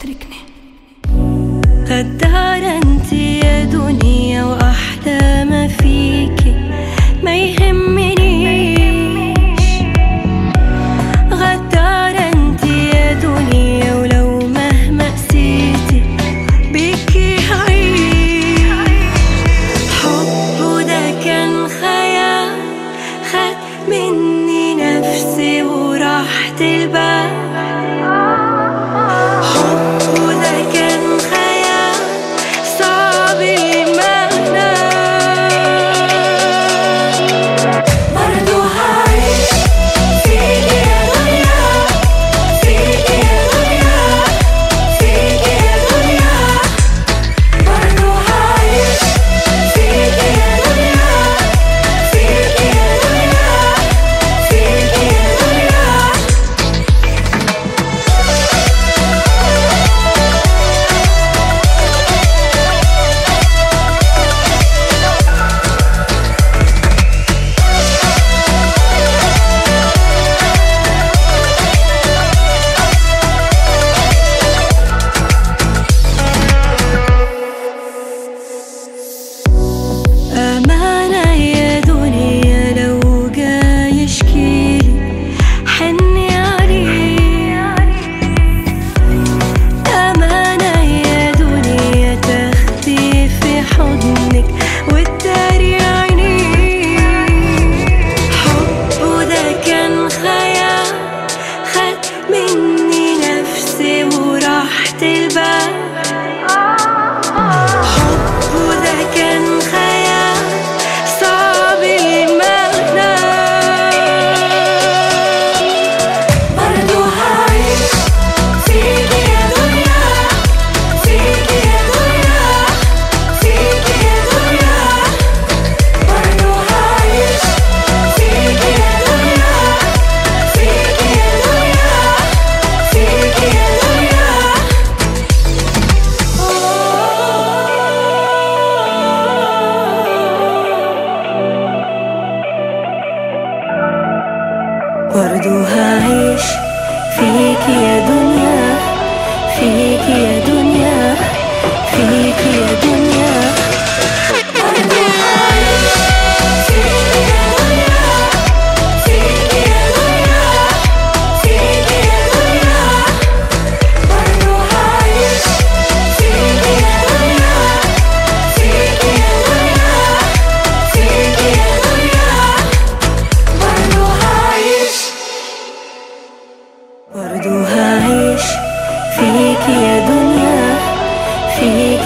تركني. غدارة انتي t'es le bas برضو هعيش فيك يا دنيا فيك يا دنيا.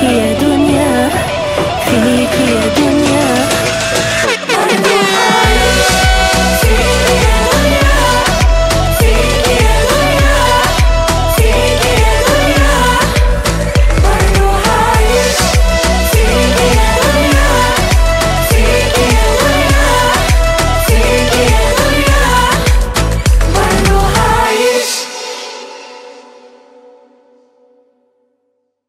فيك يا دنيا فيك يا دنيا.